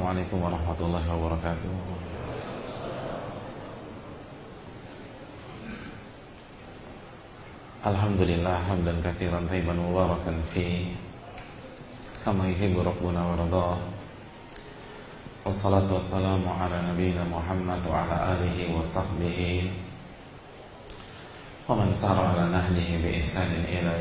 Assalamualaikum warahmatullahi wabarakatuh. Alhamdulillah hamdan katsiran tayyiban mubarakan fi. Kama yuhibbu rabbuna wa radah. Wassalatu wassalamu ala nabiyyina Muhammad wa ala alihi wa sahbihi. Wa man sara ala nahjihi bi ihsanin ila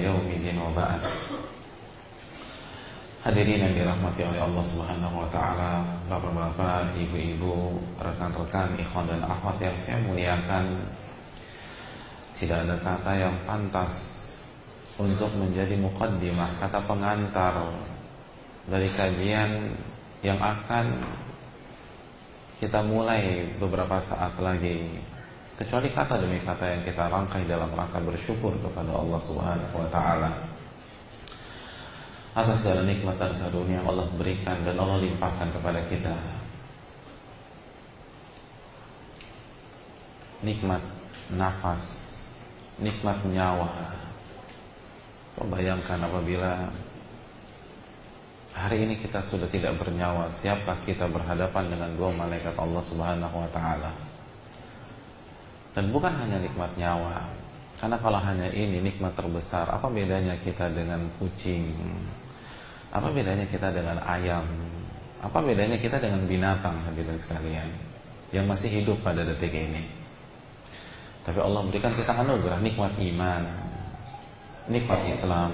Hadirin yang dirahmati oleh Allah Subhanahu wa taala, Bapak-bapak, ibu-ibu, rekan-rekan, ikhwan dan akhwat yang saya muliakan. Tidak ada kata yang pantas untuk menjadi mukaddimah, kata pengantar dari kajian yang akan kita mulai beberapa saat lagi. Kecuali kata demi kata yang kita rangkai dalam rangka bersyukur kepada Allah Subhanahu wa taala atas segala nikmat dan karunia Allah berikan dan Allah limpahkan kepada kita. Nikmat nafas, nikmat nyawa. Bayangkan apabila hari ini kita sudah tidak bernyawa, siapkah kita berhadapan dengan dua malaikat Allah Subhanahu wa taala? Dan bukan hanya nikmat nyawa, karena kalau hanya ini nikmat terbesar, apa bedanya kita dengan kucing? Apa bedanya kita dengan ayam? Apa bedanya kita dengan binatang hadirin sekalian yang masih hidup pada detik ini? Tapi Allah berikan kita anugerah nikmat iman, nikmat Islam,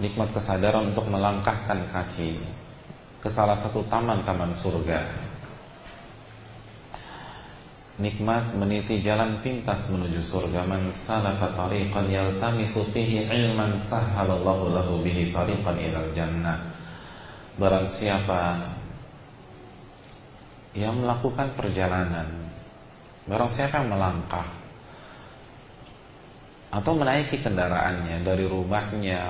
nikmat kesadaran untuk melangkahkan kaki ke salah satu taman-taman surga nikmat meniti jalan pintas menuju surga. Man salaka tariqan yaltamisu fihi ilman sahhalallahu lahu bihi tariqan ilal jannah. Barang siapa yang melakukan perjalanan barang siapa yang melangkah atau menaiki kendaraannya dari rumahnya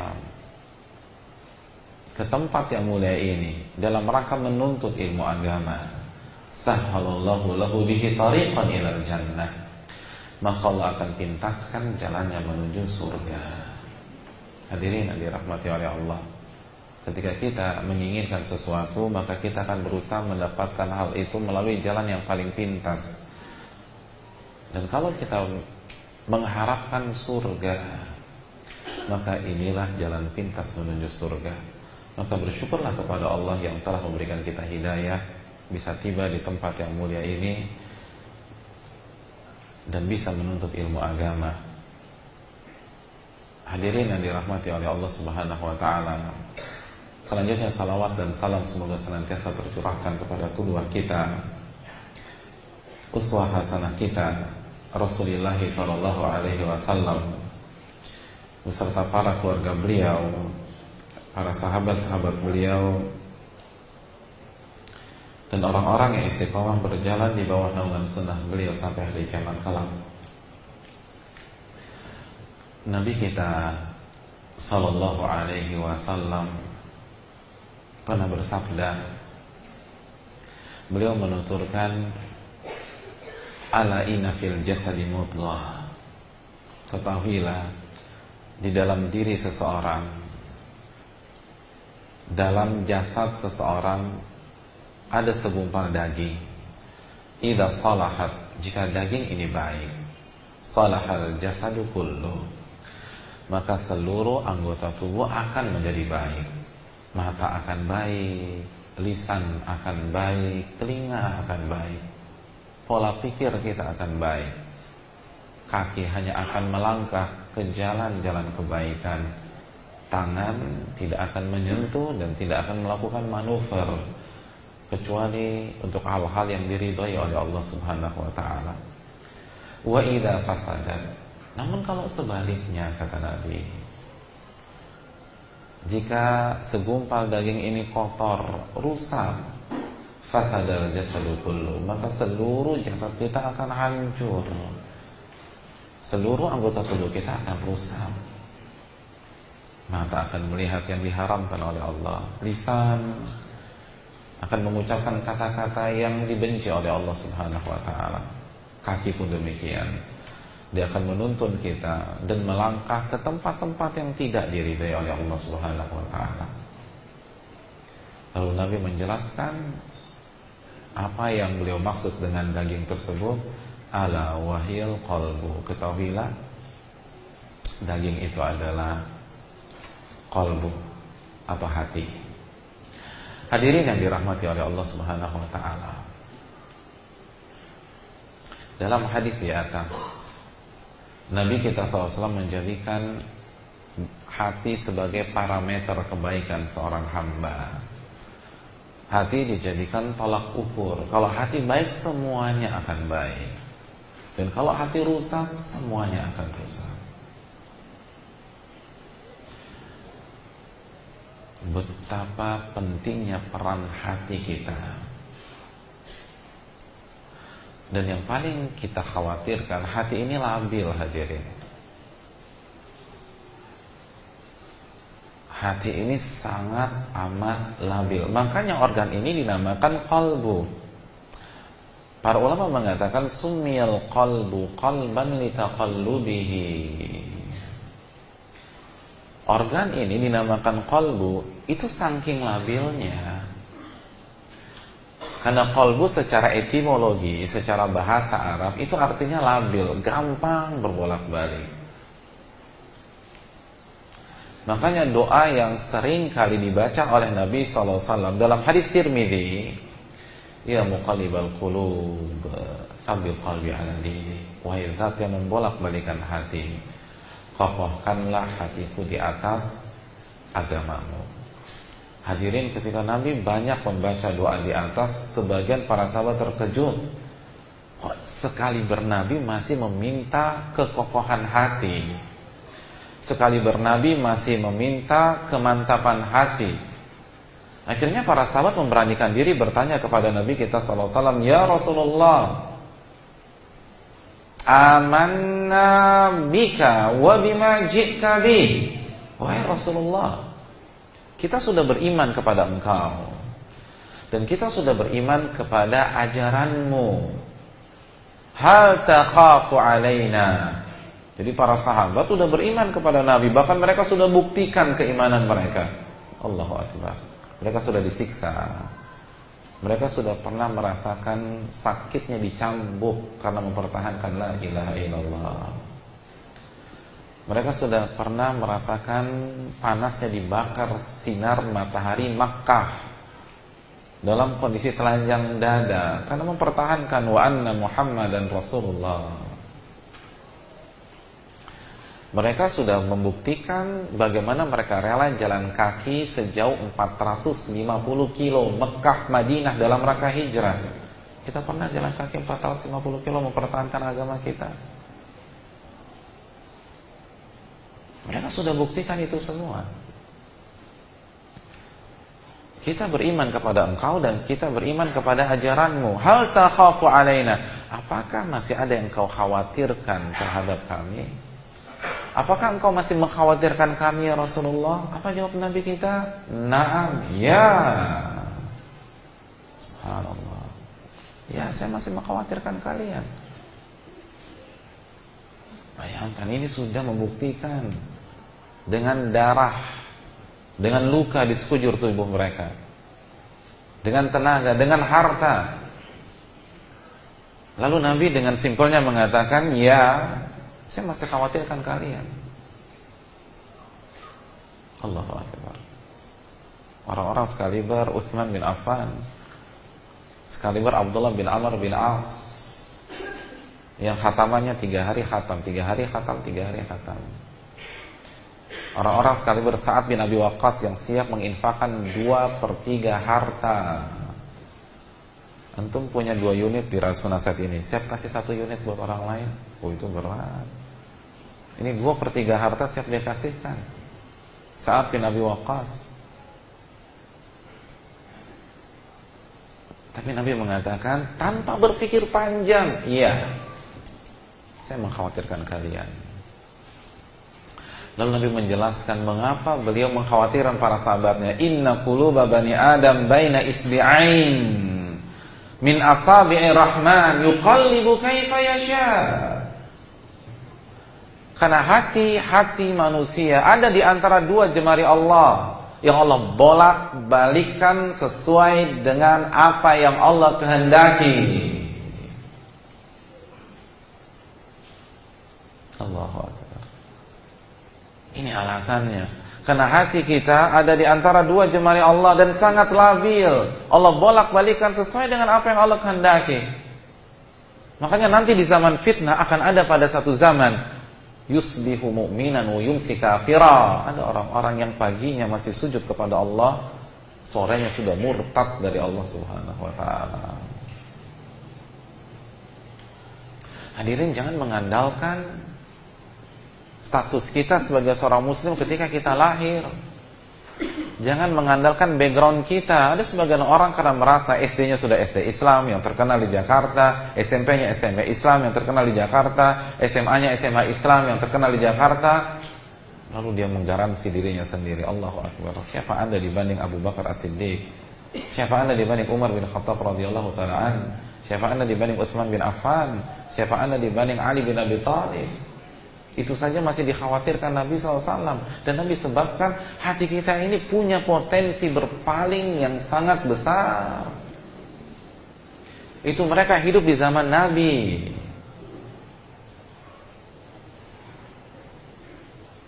ke tempat yang mulia ini dalam rangka menuntut ilmu agama sahhalallahu lahu bihi tariqan ilal jannah. Maka Allah akan pintaskan jalannya menuju surga. Hadirin yang dirahmati oleh Allah. Ketika kita menginginkan sesuatu maka kita akan berusaha mendapatkan hal itu melalui jalan yang paling pintas. Dan kalau kita mengharapkan surga maka inilah jalan pintas menuju surga. Maka bersyukurlah kepada Allah yang telah memberikan kita hidayah bisa tiba di tempat yang mulia ini dan bisa menuntut ilmu agama. Hadirin yang dirahmati oleh Allah Subhanahu wa taala. Selanjutnya salawat dan salam semoga senantiasa tercurahkan kepada kedua kita uswah hasanah kita Rasulullah sallallahu alaihi wasallam beserta para keluarga beliau, para sahabat-sahabat beliau dan orang-orang yang istiqomah berjalan di bawah naungan sunnah beliau sampai hari kiamat kalam. Nabi kita sallallahu alaihi wasallam pernah bersabda beliau menuturkan ala inna fil jasadi mudghah ketahuilah di dalam diri seseorang dalam jasad seseorang ada segumpal daging. Idza salahat, jika daging ini baik, salahal jasadu kullu. Maka seluruh anggota tubuh akan menjadi baik. Mata akan baik, lisan akan baik, telinga akan baik. Pola pikir kita akan baik. Kaki hanya akan melangkah ke jalan-jalan kebaikan. Tangan tidak akan menyentuh dan tidak akan melakukan manuver kecuali untuk hal-hal yang diridhai oleh Allah Subhanahu wa taala. Wa idza fasadat. Namun kalau sebaliknya kata Nabi, jika segumpal daging ini kotor, rusak, fasadal jasadu kullu, maka seluruh jasad kita akan hancur. Seluruh anggota tubuh kita akan rusak. Mata akan melihat yang diharamkan oleh Allah, lisan akan mengucapkan kata-kata yang dibenci oleh Allah Subhanahu wa taala. Kaki pun demikian. Dia akan menuntun kita dan melangkah ke tempat-tempat yang tidak diridhai oleh Allah Subhanahu wa taala. Lalu Nabi menjelaskan apa yang beliau maksud dengan daging tersebut. Ala wahil qalbu. Ketahuilah daging itu adalah qalbu atau hati. Hadirin yang dirahmati oleh Allah Subhanahu wa taala. Dalam hadis di atas Nabi kita SAW menjadikan hati sebagai parameter kebaikan seorang hamba. Hati dijadikan tolak ukur. Kalau hati baik semuanya akan baik. Dan kalau hati rusak semuanya akan rusak. Betapa pentingnya peran hati kita. Dan yang paling kita khawatirkan Hati ini labil hadirin. Hati ini sangat amat labil. Makanya organ ini dinamakan kalbu Para ulama mengatakan Sumil kalbu kalban litaqallubihi Organ ini dinamakan kolbu Itu saking labilnya. Karena kolbu secara etimologi Secara bahasa Arab Itu artinya labil Gampang berbolak-balik. Makanya doa yang sering kali dibaca oleh Nabi SAW Dalam hadis Tirmidhi Ya muqallibal qulub Sabil qalbi ala dini Wahai zat yang membolak-balikan hati kokohkanlah hatiku di atas agamamu. Hadirin ketika Nabi banyak membaca doa di atas, sebagian para sahabat terkejut. Kok sekali bernabi masih meminta kekokohan hati? Sekali bernabi masih meminta kemantapan hati. Akhirnya para sahabat memberanikan diri bertanya kepada Nabi kita wasallam, "Ya Rasulullah, amanna bika wa bima ji'ta bih. Wahai Rasulullah, kita sudah beriman kepada engkau. Dan kita sudah beriman kepada ajaranmu. Hal takhafu alaina. Jadi para sahabat sudah beriman kepada Nabi, bahkan mereka sudah buktikan keimanan mereka. Allahu akbar. Mereka sudah disiksa. Mereka sudah pernah merasakan sakitnya dicambuk karena mempertahankan la ilaha illallah. Mereka sudah pernah merasakan panasnya dibakar sinar matahari Makkah dalam kondisi telanjang dada karena mempertahankan wa anna Muhammadan Rasulullah. Mereka sudah membuktikan bagaimana mereka rela jalan kaki sejauh 450 kilo Mekah Madinah dalam rangka hijrah. Kita pernah jalan kaki 450 kilo mempertahankan agama kita. Mereka sudah buktikan itu semua. Kita beriman kepada engkau dan kita beriman kepada ajaranmu. Hal takhafu alaina. Apakah masih ada yang kau khawatirkan terhadap kami? Apakah engkau masih mengkhawatirkan kami ya Rasulullah? Apa jawab Nabi kita? Naam, ya. Subhanallah. Ya, saya masih mengkhawatirkan kalian. Bayangkan ini sudah membuktikan dengan darah, dengan luka di sekujur tubuh mereka. Dengan tenaga, dengan harta. Lalu Nabi dengan simpelnya mengatakan, "Ya, saya masih khawatirkan kalian. Allahu Akbar. Orang-orang sekaliber Uthman bin Affan, sekaliber Abdullah bin Amr bin As, yang khatamannya tiga hari khatam, tiga hari khatam, tiga hari khatam. Orang-orang sekaliber Sa'ad bin Abi Waqqas yang siap menginfakkan dua per tiga harta. Antum punya dua unit di Rasulullah saat ini, siap kasih satu unit buat orang lain? Oh itu berat. Ini dua per tiga harta siap dia kasihkan. Saat bin Abi Waqqas. Tapi Nabi mengatakan tanpa berpikir panjang, iya. Saya mengkhawatirkan kalian. Lalu Nabi menjelaskan mengapa beliau mengkhawatirkan para sahabatnya. Inna quluba bani Adam baina isbi'ain min asabi'i rahman yuqallibu kaifa yasha'. Karena hati-hati manusia ada di antara dua jemari Allah yang Allah bolak-balikan sesuai dengan apa yang Allah kehendaki. Allahu Akbar. Ini alasannya. Karena hati kita ada di antara dua jemari Allah dan sangat labil. Allah bolak-balikan sesuai dengan apa yang Allah kehendaki. Makanya nanti di zaman fitnah akan ada pada satu zaman yusbihu mu'minan wa yumsi kafira. Ada orang-orang yang paginya masih sujud kepada Allah, sorenya sudah murtad dari Allah Subhanahu wa taala. Hadirin jangan mengandalkan status kita sebagai seorang muslim ketika kita lahir. Jangan mengandalkan background kita. Ada sebagian orang karena merasa SD-nya sudah SD Islam yang terkenal di Jakarta, SMP-nya SMP Islam yang terkenal di Jakarta, SMA-nya SMA Islam yang terkenal di Jakarta. Lalu dia menggaransi dirinya sendiri. Allahu Akbar. Siapa Anda dibanding Abu Bakar As-Siddiq? Siapa Anda dibanding Umar bin Khattab radhiyallahu taala Siapa Anda dibanding Utsman bin Affan? Siapa Anda dibanding Ali bin Abi Thalib? Itu saja masih dikhawatirkan Nabi SAW Dan Nabi sebabkan hati kita ini punya potensi berpaling yang sangat besar Itu mereka hidup di zaman Nabi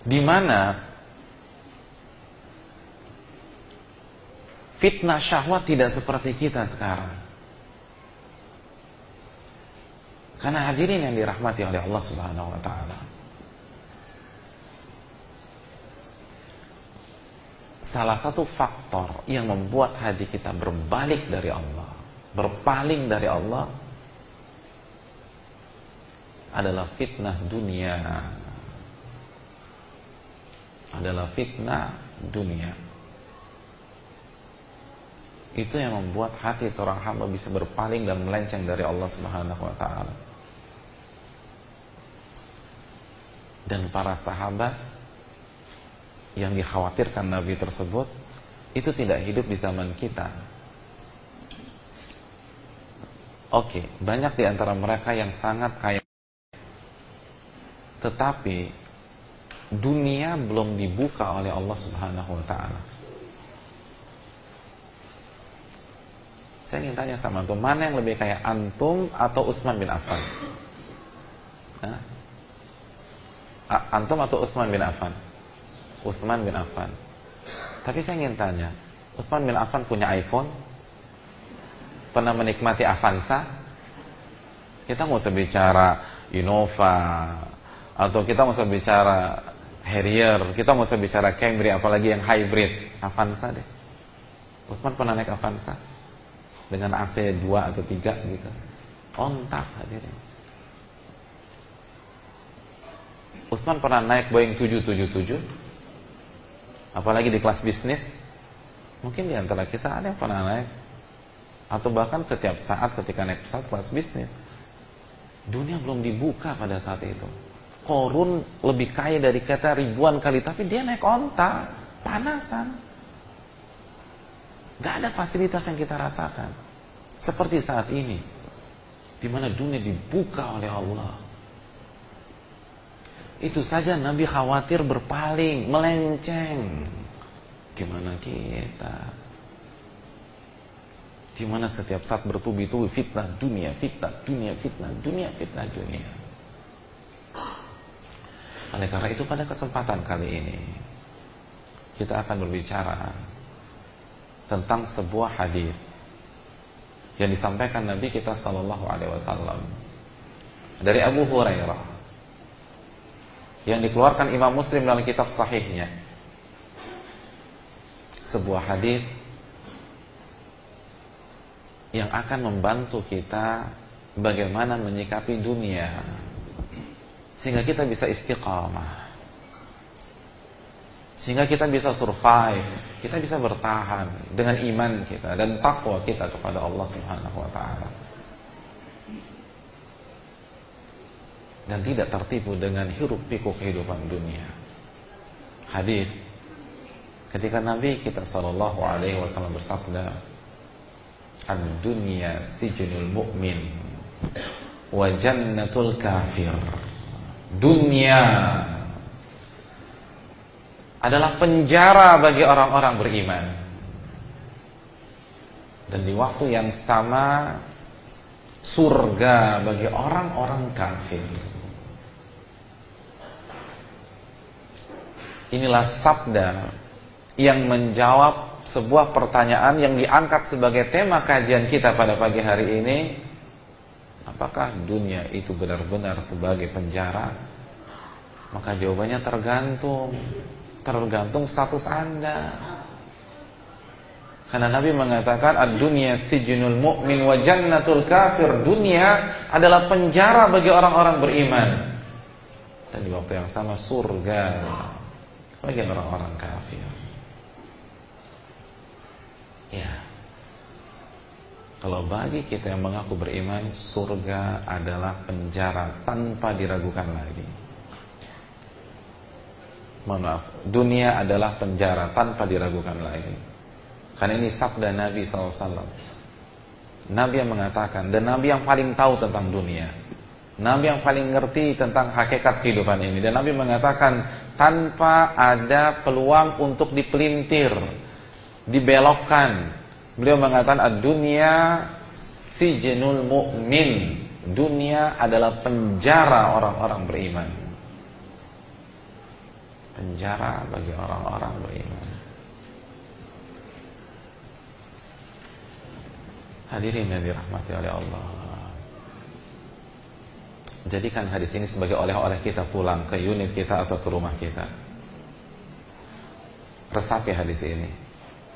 di mana fitnah syahwat tidak seperti kita sekarang. Karena hadirin yang dirahmati oleh Allah Subhanahu wa taala. Salah satu faktor yang membuat hati kita berbalik dari Allah, berpaling dari Allah adalah fitnah dunia. Adalah fitnah dunia. Itu yang membuat hati seorang hamba bisa berpaling dan melenceng dari Allah Subhanahu wa taala. Dan para sahabat yang dikhawatirkan Nabi tersebut itu tidak hidup di zaman kita. Oke, banyak di antara mereka yang sangat kaya. Tetapi dunia belum dibuka oleh Allah Subhanahu wa taala. Saya ingin tanya sama antum, mana yang lebih kaya antum atau Utsman bin Affan? Antum atau Utsman bin Affan? Uthman bin Affan. Tapi saya ingin tanya, Uthman bin Affan punya iPhone? Pernah menikmati Avanza? Kita mau usah bicara Innova atau kita mau usah bicara Harrier, kita mau usah bicara Camry apalagi yang hybrid, Avanza deh. Uthman pernah naik Avanza dengan AC 2 atau 3 gitu. Ontak hadirin. Uthman pernah naik Boeing 777 apalagi di kelas bisnis mungkin di antara kita ada yang pernah naik. Atau bahkan setiap saat ketika naik pesawat kelas bisnis dunia belum dibuka pada saat itu. Korun lebih kaya dari kita ribuan kali tapi dia naik onta panasan. Gak ada fasilitas yang kita rasakan. Seperti saat ini di mana dunia dibuka oleh Allah itu saja Nabi khawatir berpaling, melenceng. Gimana kita? Gimana setiap saat bertubi-tubi fitnah dunia, fitnah dunia, fitnah dunia, fitnah dunia. Oleh karena itu pada kesempatan kali ini kita akan berbicara tentang sebuah hadis yang disampaikan Nabi kita Shallallahu Alaihi Wasallam dari Abu Hurairah yang dikeluarkan Imam Muslim dalam kitab sahihnya. Sebuah hadis yang akan membantu kita bagaimana menyikapi dunia sehingga kita bisa istiqamah. Sehingga kita bisa survive, kita bisa bertahan dengan iman kita dan takwa kita kepada Allah Subhanahu wa taala. Dan tidak tertipu dengan hiruk pikuk kehidupan dunia. Hadis ketika Nabi kita sallallahu alaihi wasallam bersabda, "Ad-dunya sijnul mu'min wa jannatul kafir." Dunia adalah penjara bagi orang-orang beriman. Dan di waktu yang sama surga bagi orang-orang kafir. Inilah sabda yang menjawab sebuah pertanyaan yang diangkat sebagai tema kajian kita pada pagi hari ini. Apakah dunia itu benar-benar sebagai penjara? Maka jawabannya tergantung. Tergantung status anda. Karena Nabi mengatakan Ad-dunya sijinul mu'min wa jannatul kafir. Dunia adalah penjara bagi orang-orang beriman. Dan di waktu yang sama surga Bagi orang-orang kafir Ya Kalau bagi kita yang mengaku beriman Surga adalah penjara tanpa diragukan lagi mohon maaf, dunia adalah penjara tanpa diragukan lagi. Karena ini sabda Nabi SAW. Nabi yang mengatakan, dan Nabi yang paling tahu tentang dunia. Nabi yang paling ngerti tentang hakikat kehidupan ini. Dan Nabi mengatakan, tanpa ada peluang untuk dipelintir, dibelokkan. Beliau mengatakan, dunia si jenul mu'min. Dunia adalah penjara orang-orang beriman penjara bagi orang-orang beriman. Hadirin yang dirahmati oleh Allah. Jadikan hadis ini sebagai oleh-oleh kita pulang ke unit kita atau ke rumah kita. Resapi hadis ini,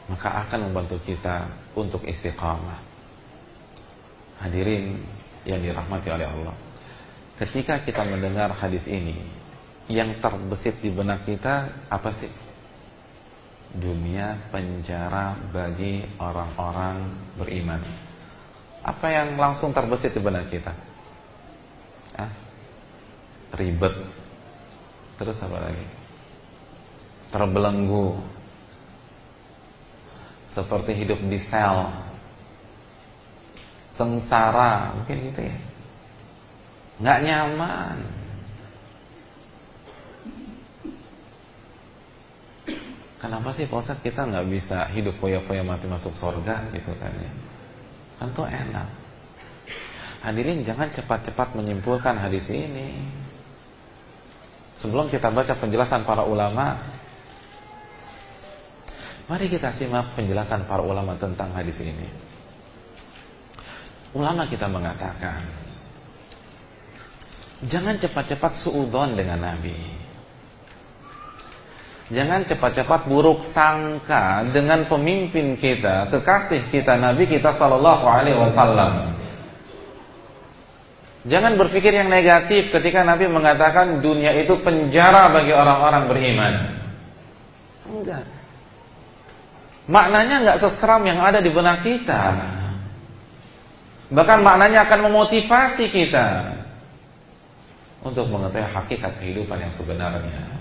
maka akan membantu kita untuk istiqamah. Hadirin yang dirahmati oleh Allah. Ketika kita mendengar hadis ini, yang terbesit di benak kita apa sih? Dunia penjara bagi orang-orang beriman. Apa yang langsung terbesit di benak kita? Ribet. Terus apa lagi? Terbelenggu. Seperti hidup di sel. Sengsara, mungkin gitu ya. Nggak nyaman Kenapa sih Pak kita nggak bisa hidup foya-foya mati masuk surga gitu kan ya? Tentu enak. Hadirin jangan cepat-cepat menyimpulkan hadis ini. Sebelum kita baca penjelasan para ulama, mari kita simak penjelasan para ulama tentang hadis ini. Ulama kita mengatakan, jangan cepat-cepat suudon dengan Nabi. Jangan cepat-cepat buruk sangka dengan pemimpin kita, kekasih kita Nabi kita sallallahu alaihi wasallam. Jangan berpikir yang negatif ketika Nabi mengatakan dunia itu penjara bagi orang-orang beriman. Enggak. Maknanya enggak seseram yang ada di benak kita. Bahkan maknanya akan memotivasi kita untuk mengetahui hakikat kehidupan yang sebenarnya.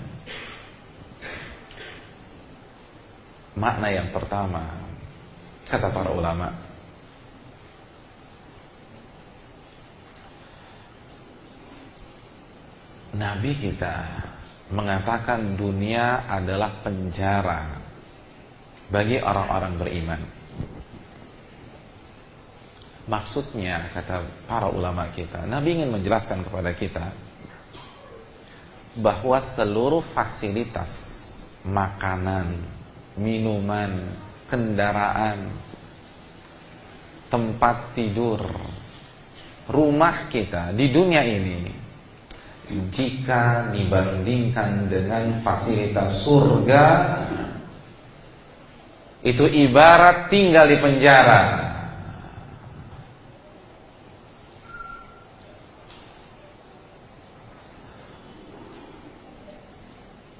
Makna yang pertama Kata para ulama Nabi kita mengatakan dunia adalah penjara bagi orang-orang beriman. Maksudnya kata para ulama kita, Nabi ingin menjelaskan kepada kita bahwa seluruh fasilitas makanan, minuman, kendaraan, tempat tidur, rumah kita di dunia ini jika dibandingkan dengan fasilitas surga itu ibarat tinggal di penjara.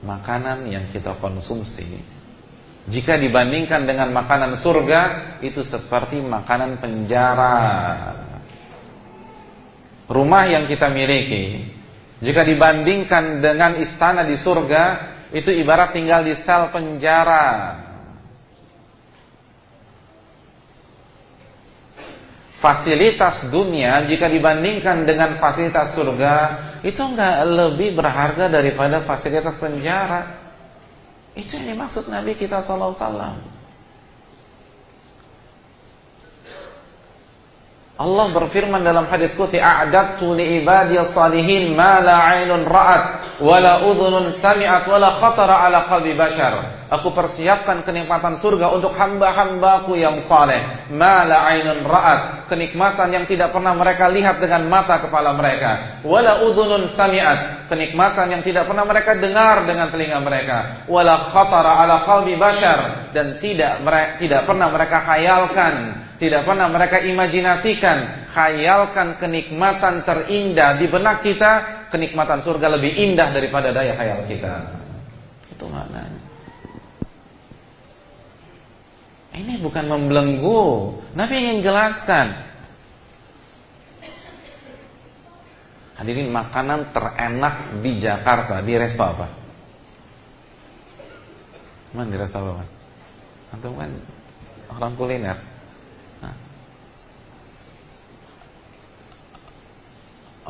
Makanan yang kita konsumsi jika dibandingkan dengan makanan surga Itu seperti makanan penjara Rumah yang kita miliki Jika dibandingkan dengan istana di surga Itu ibarat tinggal di sel penjara Fasilitas dunia jika dibandingkan dengan fasilitas surga Itu enggak lebih berharga daripada fasilitas penjara Itu yang dimaksud Nabi kita sallallahu alaihi wasallam. Allah berfirman dalam hadis qudsi a'dadtu li ibadiyas salihin ma la 'ainun ra'at wa la udhunun sami'at wa la khatara 'ala qalbi bashar. Aku persiapkan kenikmatan surga untuk hamba-hambaku yang saleh. Ma la 'ainun ra'at, kenikmatan yang tidak pernah mereka lihat dengan mata kepala mereka. Wa la udhunun sami'at, kenikmatan yang tidak pernah mereka dengar dengan telinga mereka. Wa la khatara 'ala qalbi bashar dan tidak tidak pernah mereka khayalkan tidak pernah mereka imajinasikan, khayalkan kenikmatan terindah di benak kita, kenikmatan surga lebih indah daripada daya khayal kita. Itu maknanya. Ini bukan membelenggu. Nabi ingin jelaskan. Hadirin makanan terenak di Jakarta di resto apa? Mana di resto apa? Antum kan orang kuliner.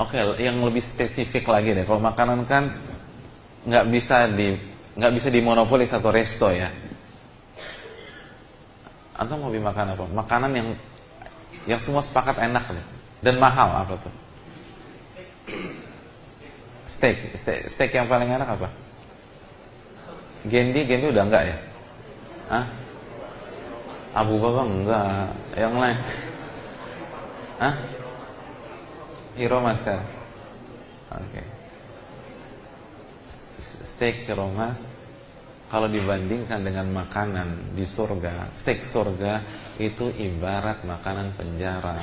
Oke, okay, yang lebih spesifik lagi deh. Kalau makanan kan nggak bisa di nggak bisa dimonopoli satu resto ya. Atau mau makan apa? Makanan yang yang semua sepakat enak deh dan mahal apa tuh? Steak, steak, steak yang paling enak apa? Gendi, Gendi udah enggak ya? Hah? Abu Bakar enggak, yang lain. Hah? Hero Master. Oke. Okay. Steak Hero Mas kalau dibandingkan dengan makanan di surga, steak surga itu ibarat makanan penjara.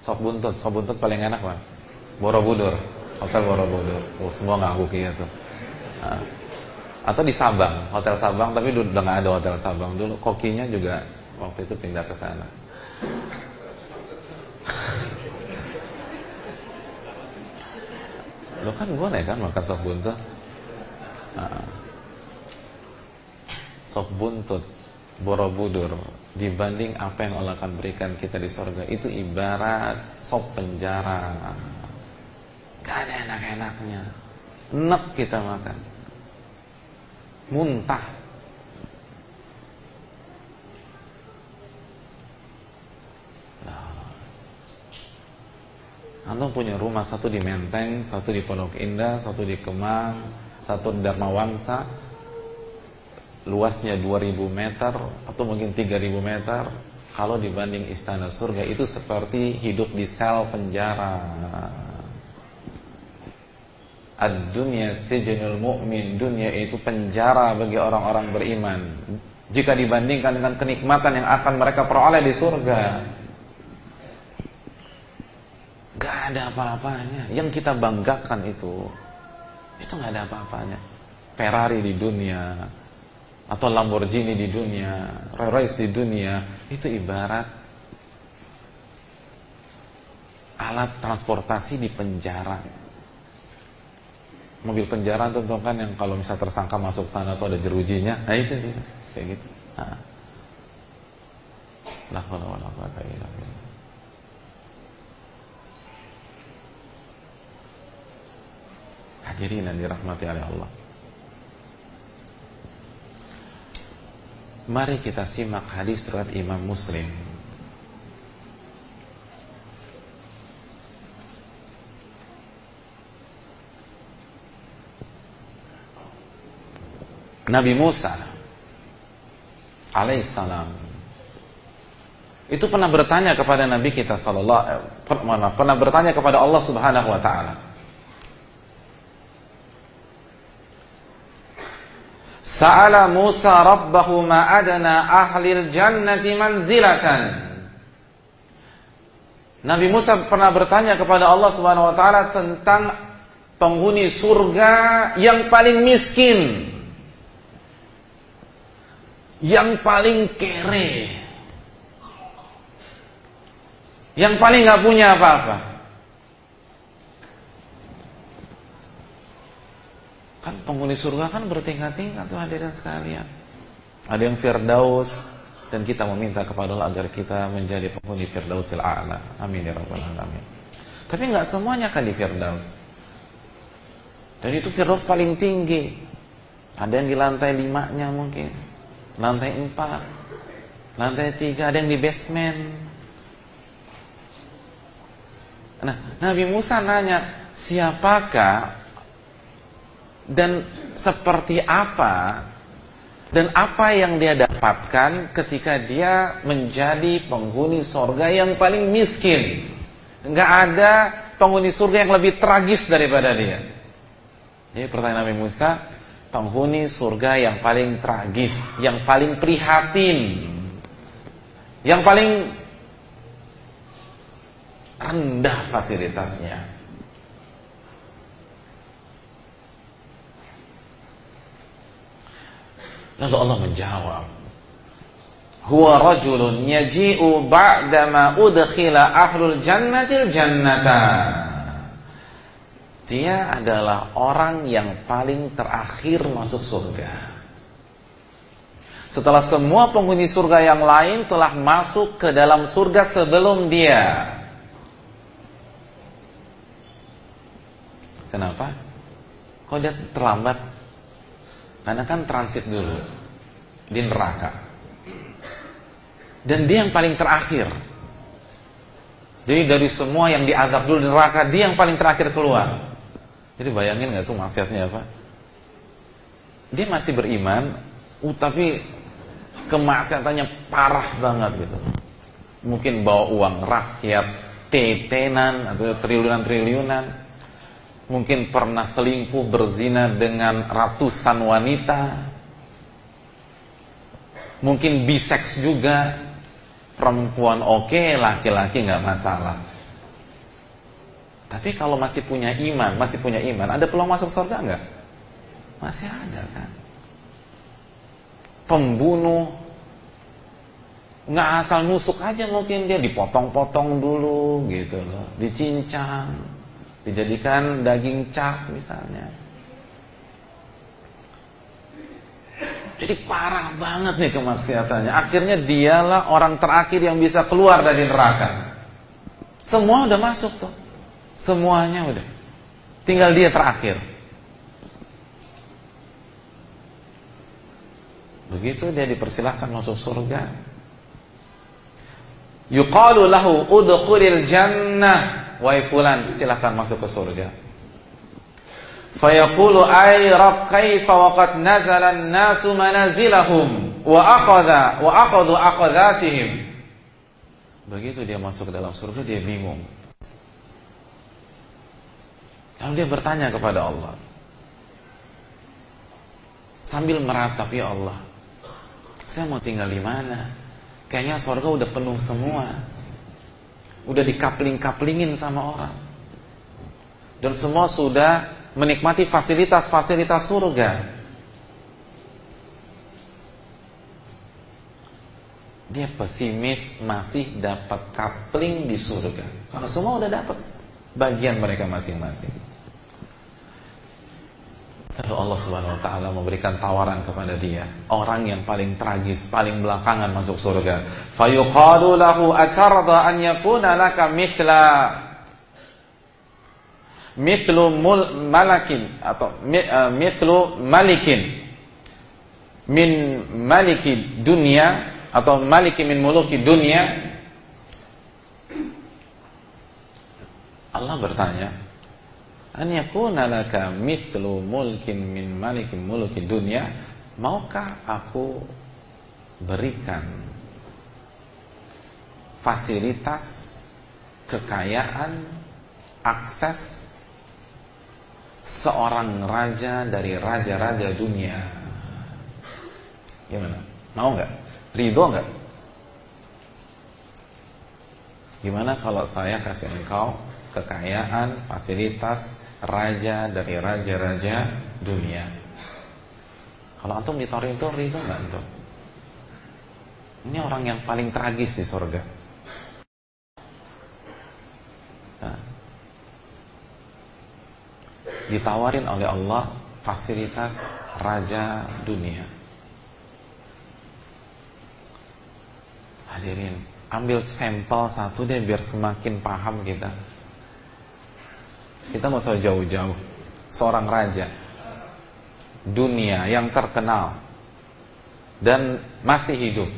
Sop buntut, sop buntut paling enak Pak. Borobudur, hotel Borobudur. Oh, semua ngaku gitu. Nah. Atau di Sabang, hotel Sabang, tapi udah nggak ada hotel Sabang dulu. Kokinya juga waktu itu pindah ke sana. Lo kan boleh kan makan sop buntut. Nah. Sop buntut Borobudur Dibanding apa yang Allah akan berikan kita di sorga Itu ibarat sop penjara. Gak ada enak-enaknya. Nek kita makan. Muntah Antum punya rumah satu di Menteng, satu di Pondok Indah, satu di Kemang, satu di Dharma Wangsa. Luasnya 2000 meter atau mungkin 3000 meter. Kalau dibanding istana surga itu seperti hidup di sel penjara. Ad-dunya sijnul mu'min, dunia itu penjara bagi orang-orang beriman. Jika dibandingkan dengan kenikmatan yang akan mereka peroleh di surga. Gak ada apa-apanya. Yang kita banggakan itu, itu gak ada apa-apanya. Ferrari di dunia, atau Lamborghini di dunia, Rolls Royce di dunia, itu ibarat alat transportasi di penjara. Mobil penjara tentu kan yang kalau misal tersangka masuk sana atau ada jerujinya, nah itu, itu kayak gitu. Nah. La haula Hadirin yang dirahmati oleh Allah. Mari kita simak hadis surat Imam Muslim. Nabi Musa alaihissalam itu pernah bertanya kepada Nabi kita sallallahu eh, pernah bertanya kepada Allah Subhanahu wa taala Sa'ala Musa rabbahu ma'adana ahlil jannati manzilatan. Nabi Musa pernah bertanya kepada Allah Subhanahu wa taala tentang penghuni surga yang paling miskin. Yang paling kere. Yang paling nggak punya apa-apa. Kan penghuni surga kan bertingkat-tingkat tuh hadirin sekalian. Ada yang firdaus dan kita meminta kepada Allah agar kita menjadi penghuni firdausil a'la. Amin ya rabbal alamin. Tapi nggak semuanya kan di firdaus. Dan itu Firdaus paling tinggi. Ada yang di lantai limanya mungkin. Lantai empat. Lantai tiga. Ada yang di basement. Nah, Nabi Musa nanya, siapakah dan seperti apa dan apa yang dia dapatkan ketika dia menjadi penghuni sorga yang paling miskin. Enggak ada penghuni surga yang lebih tragis daripada dia. Jadi pertanyaan Nabi Musa, penghuni surga yang paling tragis, yang paling prihatin, yang paling rendah fasilitasnya. Lalu Allah menjawab, huwa rajulun yaji'u ba'dama udkhila ahlul jannatil jannata. Dia adalah orang yang paling terakhir masuk surga. Setelah semua penghuni surga yang lain telah masuk ke dalam surga sebelum dia. Kenapa? Kok dia terlambat? Karena kan transit dulu di neraka. Dan dia yang paling terakhir. Jadi dari semua yang diazab dulu di neraka, dia yang paling terakhir keluar. Jadi bayangin nggak tuh maksiatnya apa? Dia masih beriman, uh, tapi kemaksiatannya parah banget gitu. Mungkin bawa uang rakyat, tetenan atau triliunan-triliunan. Mungkin pernah selingkuh berzina dengan ratusan wanita. Mungkin biseks juga. Perempuan oke, okay, laki-laki nggak masalah. Tapi kalau masih punya iman, masih punya iman, ada peluang masuk surga enggak? Masih ada kan? Pembunuh nggak asal nusuk aja mungkin dia dipotong-potong dulu gitu loh, dicincang, dijadikan daging cak misalnya. Jadi parah banget nih kemaksiatannya. Akhirnya dialah orang terakhir yang bisa keluar dari neraka. Semua udah masuk tuh. Semuanya udah. Tinggal dia terakhir. Begitu dia dipersilahkan masuk surga. Yuqalu lahu udkhulil jannah. Wahai fulan, silahkan masuk ke surga. Fayaqulu ay rab kaifa waqad nazala an-nasu manazilahum wa akhadha wa akhadhu aqdhatihim. Begitu dia masuk ke dalam surga dia bingung. Lalu dia bertanya kepada Allah Sambil meratap Ya Allah Saya mau tinggal di mana Kayaknya surga udah penuh semua Udah dikapling-kaplingin sama orang. Dan semua sudah Menikmati fasilitas-fasilitas surga. Dia pesimis Masih dapat kapling di surga. Karena semua udah dapat Bagian mereka masing-masing Lalu Allah Subhanahu wa taala memberikan tawaran kepada dia, orang yang paling tragis, paling belakangan masuk surga. Fayuqalu lahu an yakuna laka mithla? Mithlu malakin atau uh, mithlu malikin. Min maliki dunia atau maliki min muluki dunia. Allah bertanya an yakuna laka mithlu mulkin min malikin muluki dunia. Maukah aku berikan fasilitas kekayaan akses seorang raja dari raja-raja dunia? Gimana? Mau nggak? Ridho nggak? Gimana kalau saya kasih engkau kekayaan fasilitas raja dari raja-raja dunia. Kalau antum ditawarin itu ridho nggak antum? Ini orang yang paling tragis di surga. Nah, ditawarin oleh Allah fasilitas raja dunia. Hadirin, ambil sampel satu deh biar semakin paham kita. Kita mau usah jauh-jauh. seorang raja dunia yang terkenal dan masih hidup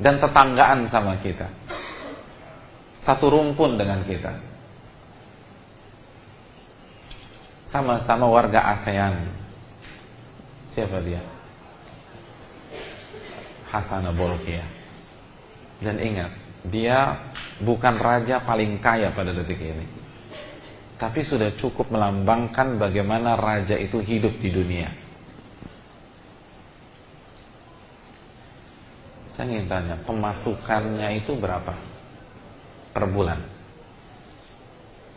dan tetanggaan sama kita. Satu rumpun dengan kita. Sama-sama warga ASEAN. Siapa dia? Hasan Bolkiah. Dan ingat, dia bukan raja paling kaya pada detik ini. Tapi sudah cukup melambangkan bagaimana raja itu hidup di dunia. Saya ingin tanya, pemasukannya itu berapa per bulan?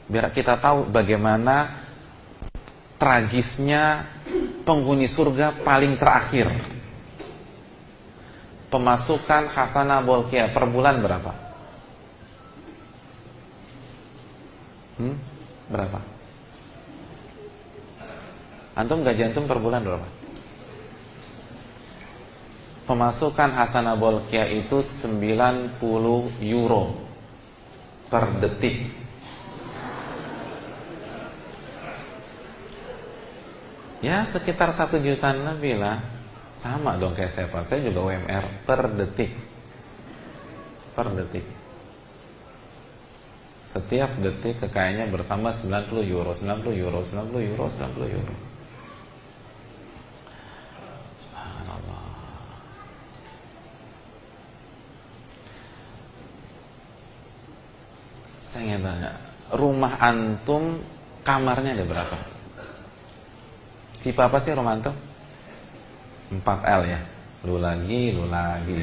Biar kita tahu bagaimana tragisnya penghuni surga paling terakhir. Pemasukan Hasanah Bolkiah per bulan berapa? Hmm? Berapa? Antum gaji antum per bulan berapa? Pemasukan Hasanah Bolkiah itu 90 euro per detik. Ya sekitar satu juta lebih lah Sama dong kayak saya Saya juga UMR per detik Per detik Setiap detik kekayaannya bertambah 90 euro 90 euro 90 euro 90 euro Saya ingin tanya, rumah antum kamarnya ada berapa? Tipe apa sih rumah antum? 4L ya. Lu lagi, lu lagi.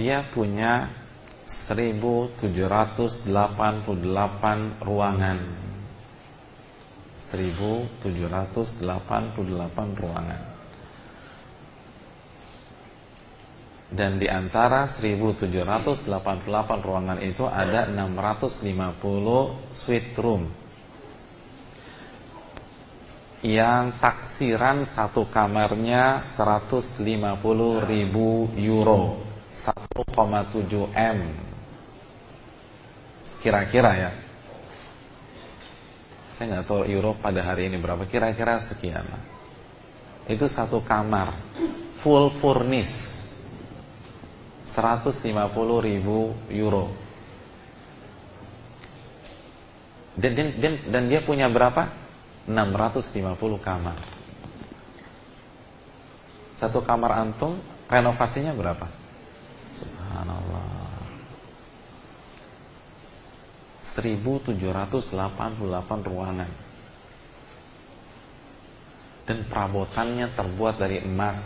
Dia punya 1788 ruangan. 1788 ruangan. Dan di antara 1788 ruangan itu ada 650 suite room. Yang taksiran satu kamarnya 150 ribu euro 1,7 M. Kira-kira ya. Saya nggak tahu euro pada hari ini berapa Kira-kira sekian. Itu satu kamar Full furnish. 150 ribu euro. Dan, dan, dan dia punya berapa? 650 kamar. Satu kamar antum Renovasinya berapa? Subhanallah. 1788 ruangan. Dan perabotannya terbuat dari emas.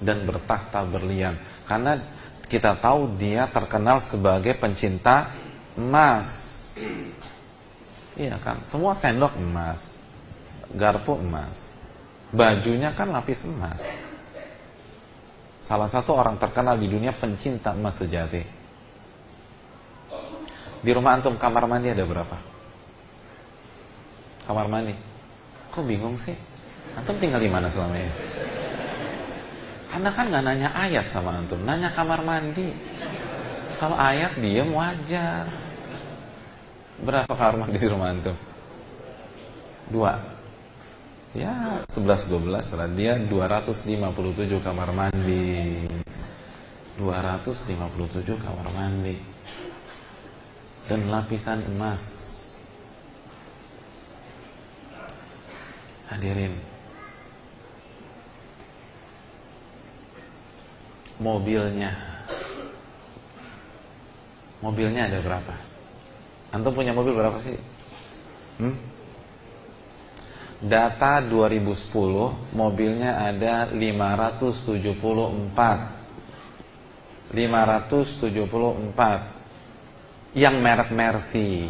Dan bertakhta berlian. Karena kita tahu dia terkenal sebagai pencinta emas. Iya kan? Semua sendok emas. Garpu emas. Bajunya kan lapis emas Salah satu orang terkenal di dunia pencinta emas sejati. Di rumah antum kamar mandi ada berapa? Kamar mandi. Kok bingung sih? Antum tinggal di mana selama ini? Anda kan nggak nanya ayat sama antum, nanya kamar mandi. Kalau ayat diem wajar. Berapa kamar mandi di rumah antum? Dua. Ya 11-12 lah Dia 257 kamar mandi 257 kamar mandi Dan lapisan emas Hadirin Mobilnya Mobilnya ada berapa? Antum punya mobil berapa sih? Hmm? Data 2010 mobilnya ada 574 574 Yang merek Mercy.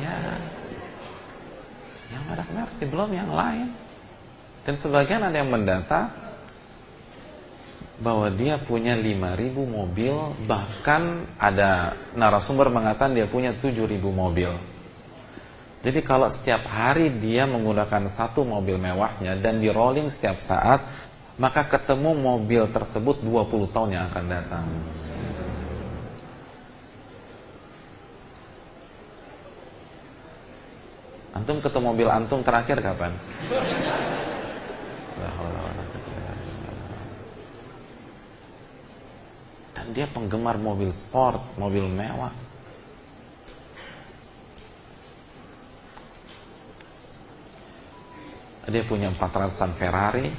Ya. Yang merek Mercy belum yang lain. Dan sebagian ada yang mendata bahwa dia punya 5000 mobil, bahkan ada narasumber mengatakan dia punya 7000 mobil. Jadi kalau setiap hari dia menggunakan satu mobil mewahnya dan di rolling setiap saat, maka ketemu mobil tersebut 20 tahun yang akan datang. Antum ketemu mobil antum terakhir kapan? Dan dia penggemar mobil sport, mobil mewah. Dia punya 400-an Ferrari,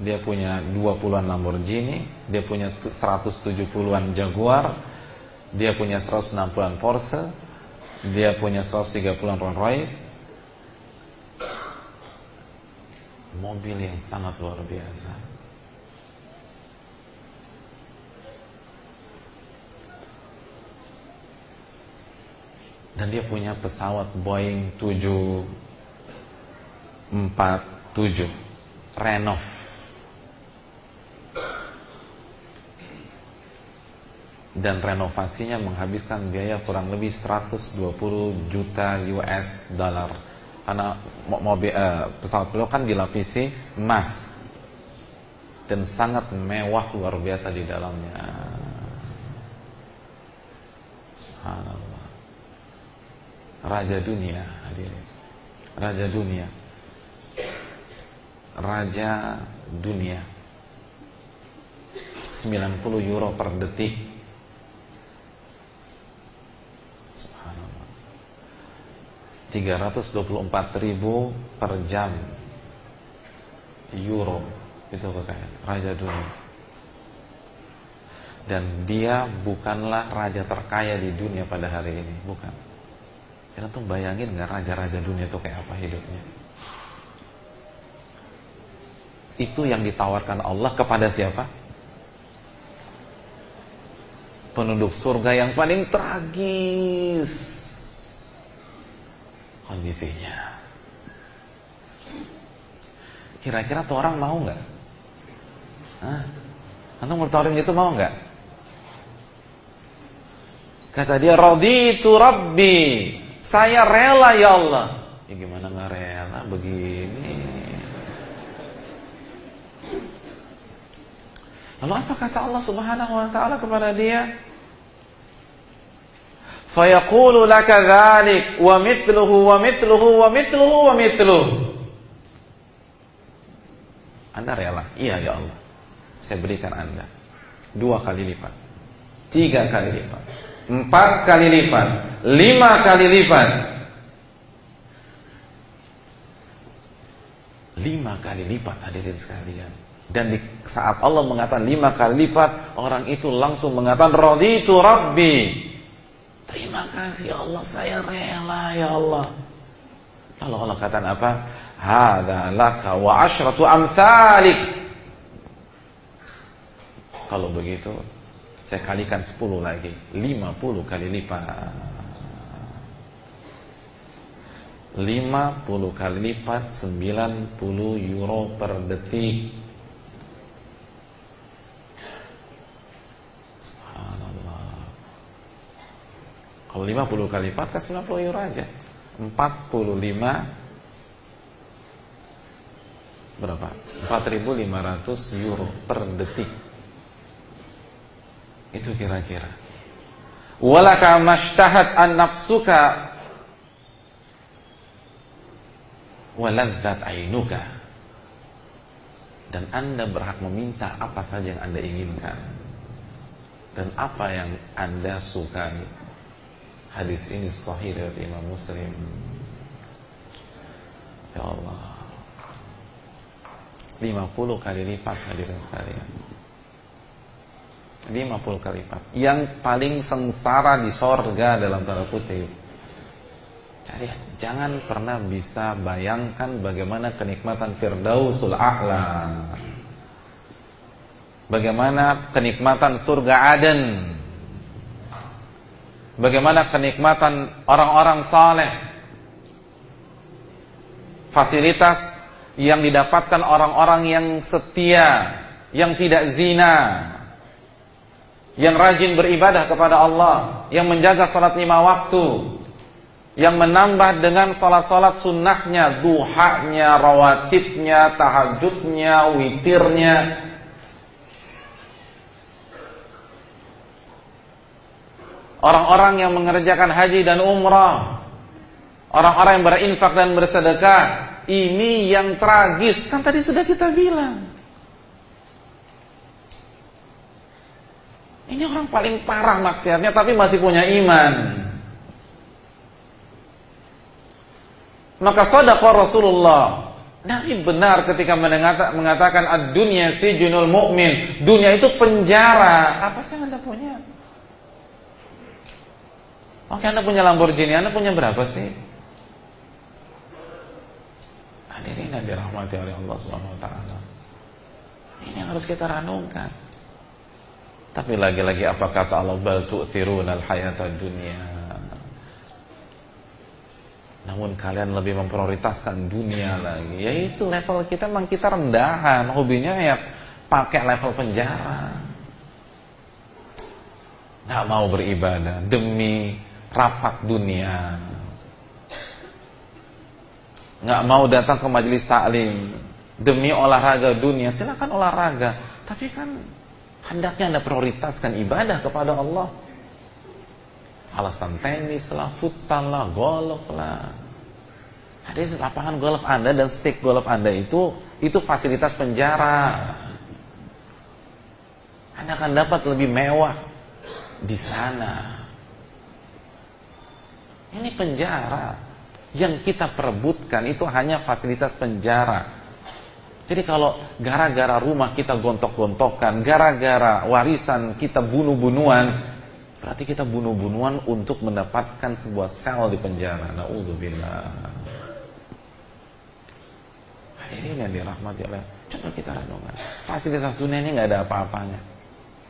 dia punya 20-an Lamborghini, dia punya 170-an Jaguar, dia punya 160-an Porsche, dia punya 130-an Rolls Royce. Mobil yang sangat luar biasa. Dan dia punya pesawat Boeing 7 47 renov. Dan renovasinya menghabiskan biaya kurang lebih 120 juta US dollar. Karena mobil eh, pesawat beliau kan dilapisi emas. Dan sangat mewah luar biasa di dalamnya. Raja dunia hadirin. Raja dunia raja dunia. 90 euro per detik. Subhanallah. 324 ribu per jam. Euro. Itu kekayaan. Raja dunia. Dan dia bukanlah raja terkaya di dunia pada hari ini. Bukan. Jangan tuh bayangin nggak raja-raja dunia itu kayak apa hidupnya itu yang ditawarkan Allah kepada siapa? Penduduk surga yang paling tragis kondisinya. Kira-kira tuh orang mau nggak? Hah? Antum bertawarin gitu mau nggak? Kata dia, Raditu Rabbi. Saya rela ya Allah. Ya gimana nggak rela begini? Lalu apa kata Allah Subhanahu wa taala kepada dia? Fayaqulu laka dzalik wa mithluhu wa mithluhu wa mithluhu wa mithluhu. Anda rela? Iya ya Allah. Saya berikan Anda dua kali lipat, tiga kali lipat, empat kali lipat, lima kali lipat. Lima kali lipat hadirin sekalian. Dan di saat Allah mengatakan lima kali lipat, orang itu langsung mengatakan raditu rabbi. Terima kasih Allah, saya rela ya Allah. Lalu Allah katakan apa? Hada laka wa ashratu amthalik. Kalau begitu, saya kalikan 10 lagi, 50 kali lipat. 50 kali lipat 90 euro per detik Kalau 50 kali lipat kasih 50 euro aja. 45 Berapa? 4500 euro per detik. Itu kira-kira. Walaka mashtahat an nafsuka Waladzat ainuka. Dan anda berhak meminta apa saja yang anda inginkan. Dan apa yang anda sukai Hadis ini sahih dari Imam Muslim. Ya Allah. 50 kali lipat hadirin sekalian. 50 kali lipat. Yang paling sengsara di sorga dalam tanda kutip. Jadi jangan pernah bisa bayangkan bagaimana kenikmatan Firdausul A'la. Bagaimana kenikmatan surga Aden Bagaimana kenikmatan orang-orang saleh Fasilitas yang didapatkan orang-orang yang setia yang tidak zina, yang rajin beribadah kepada Allah, yang menjaga salat lima waktu, yang menambah dengan salat-salat sunnahnya, duhanya, rawatibnya, tahajudnya, witirnya. Orang-orang yang mengerjakan haji dan umrah, orang-orang yang berinfak dan bersedekah, ini yang tragis. Kan tadi sudah kita bilang. Ini orang paling parah maksiatnya tapi masih punya iman. Maka sadaqah Rasulullah. Nabi benar ketika mengatakan ad-dunya sijunul mu'min. Dunia itu penjara. Apa sih yang Anda punya? Oke, Anda punya Lamborghini, Anda punya berapa sih? Hadirin yang dirahmati oleh Allah Subhanahu wa taala. Ini yang harus kita renungkan. Tapi lagi-lagi apa kata Allah bal tu'thirunal hayata dunia. Namun kalian lebih memprioritaskan dunia lagi. Yaitu level kita memang kita rendahan, hobinya ya pakai level penjara. Gak mau beribadah demi rapat dunia. Gak mau datang ke majelis taklim demi olahraga dunia. Silakan olahraga, tapi kan Hendaknya Anda prioritaskan ibadah kepada Allah. Alasan tenis lah, futsal lah, golf lah. Ada lapangan golf Anda dan stick golf Anda itu itu fasilitas penjara. Anda akan dapat lebih mewah di sana. Ini penjara yang kita perebutkan itu hanya fasilitas penjara. Jadi kalau gara-gara rumah kita gontok-gontokan, gara-gara warisan kita bunuh-bunuhan, berarti kita bunuh-bunuhan untuk mendapatkan sebuah sel di penjara. Nauzubillah. Ini yang dirahmati oleh coba kita renungkan. Fasilitas dunia ini nggak ada apa-apanya.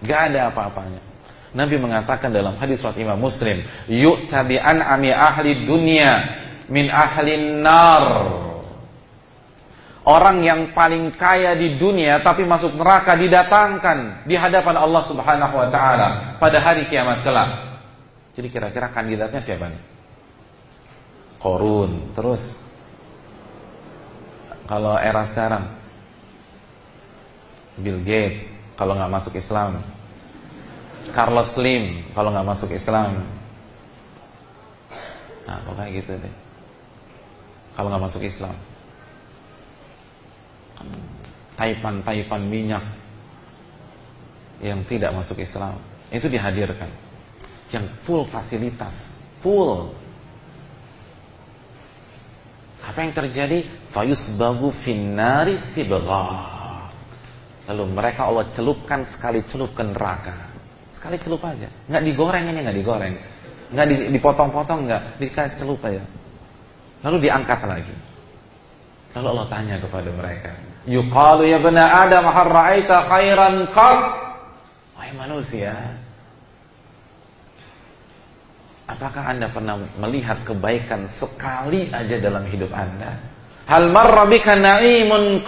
nggak ada apa-apanya. Nabi mengatakan dalam hadis surat Imam Muslim, "Yuk tabi'an ami ahli dunia min ahli nar." Orang yang paling kaya di dunia tapi masuk neraka didatangkan di hadapan Allah Subhanahu wa taala pada hari kiamat kelak. Jadi kira-kira kandidatnya siapa nih? Korun, terus kalau era sekarang Bill Gates kalau nggak masuk Islam, Carlos Slim kalau nggak masuk Islam, nah pokoknya gitu deh. Kalau nggak masuk Islam, taipan-taipan minyak yang tidak masuk Islam itu dihadirkan. Yang full fasilitas full. Apa yang terjadi? Fayus bagu finari sibgha. Lalu mereka Allah celupkan sekali celup ke neraka sekali celup aja nggak digoreng ini nggak digoreng nggak dipotong-potong nggak dikasih celup aja lalu diangkat lagi lalu Allah tanya kepada mereka Yuqalu ya bena Adam hal ra'aita khairan qat? Wahai manusia, apakah Anda pernah melihat kebaikan sekali aja dalam hidup Anda? Hal marra bika na'imun?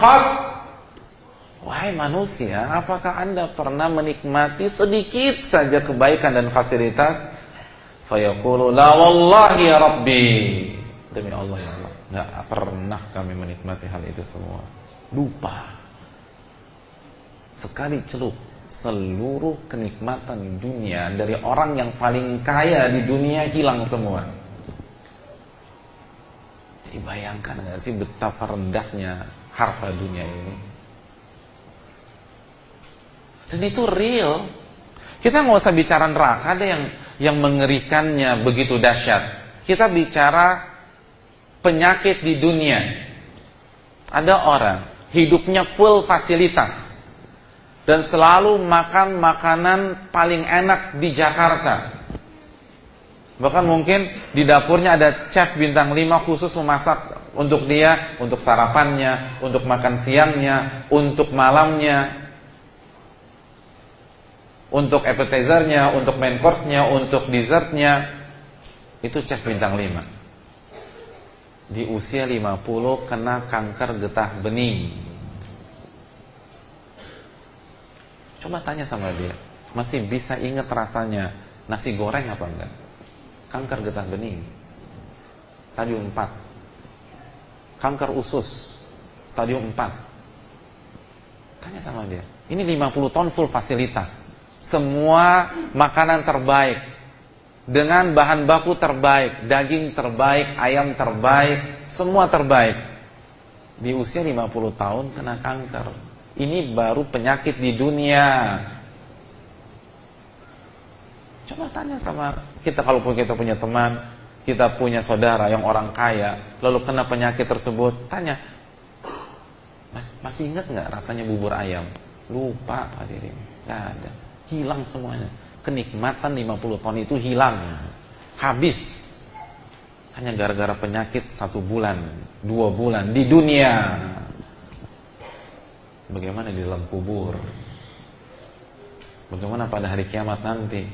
Wahai manusia, apakah Anda pernah menikmati sedikit saja kebaikan dan fasilitas? Fayaqulu la wallahi ya rabbi. Demi Allah ya Allah, enggak pernah kami menikmati hal itu semua lupa sekali celup seluruh kenikmatan dunia dari orang yang paling kaya di dunia hilang semua. Jadi bayangkan nggak sih betapa rendahnya harta dunia ini. Dan itu real. Kita nggak usah bicara neraka ada yang yang mengerikannya begitu dahsyat. Kita bicara penyakit di dunia. Ada orang hidupnya full fasilitas dan selalu makan makanan paling enak di Jakarta. Bahkan mungkin di dapurnya ada chef bintang 5 khusus memasak untuk dia, untuk sarapannya, untuk makan siangnya, untuk malamnya, untuk appetizernya, untuk main course-nya, untuk dessertnya. Itu chef bintang 5 di usia 50 kena kanker getah bening. Coba tanya sama dia, masih bisa ingat rasanya nasi goreng apa enggak? Kanker getah bening. Stadium 4. Kanker usus. Stadium 4. Tanya sama dia. Ini 50 ton full fasilitas. Semua makanan terbaik. Dengan bahan baku terbaik, daging terbaik, ayam terbaik, semua terbaik. Di usia 50 tahun kena kanker. Ini baru penyakit di dunia. Coba tanya sama kita kalau kita punya teman, kita punya saudara yang orang kaya, lalu kena penyakit tersebut, tanya, Mas, masih ingat nggak rasanya bubur ayam? Lupa hadirin, nggak ada, hilang semuanya. Kenikmatan 50 ton itu hilang, habis. Hanya gara-gara penyakit satu bulan, dua bulan di dunia. Bagaimana di dalam kubur? Bagaimana pada hari kiamat nanti?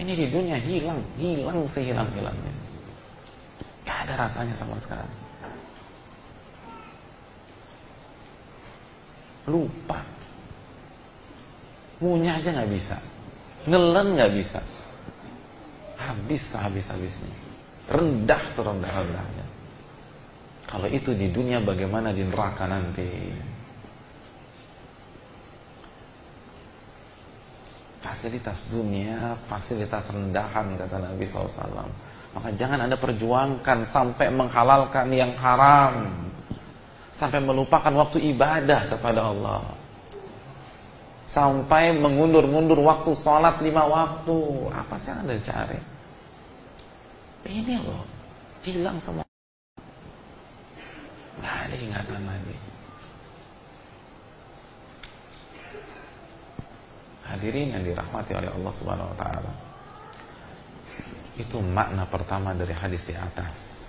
Ini di dunia hilang, hilang sehilang-hilangnya. Gak ada rasanya sama sekali. Lupa. Munya aja gak bisa. Nelen gak bisa. Habis habis-habisnya. Rendah serendah-rendahnya. Kalau itu di dunia bagaimana di neraka nanti? fasilitas dunia, fasilitas rendahan kata Nabi SAW. Maka jangan anda perjuangkan sampai menghalalkan yang haram, sampai melupakan waktu ibadah kepada Allah, sampai mengundur-mundur waktu sholat lima waktu. Apa sih yang anda cari? Ini loh, hilang semua. Nggak ada ingatan lagi. Hadirin yang dirahmati oleh Allah Subhanahu wa taala. Itu makna pertama dari hadis di atas.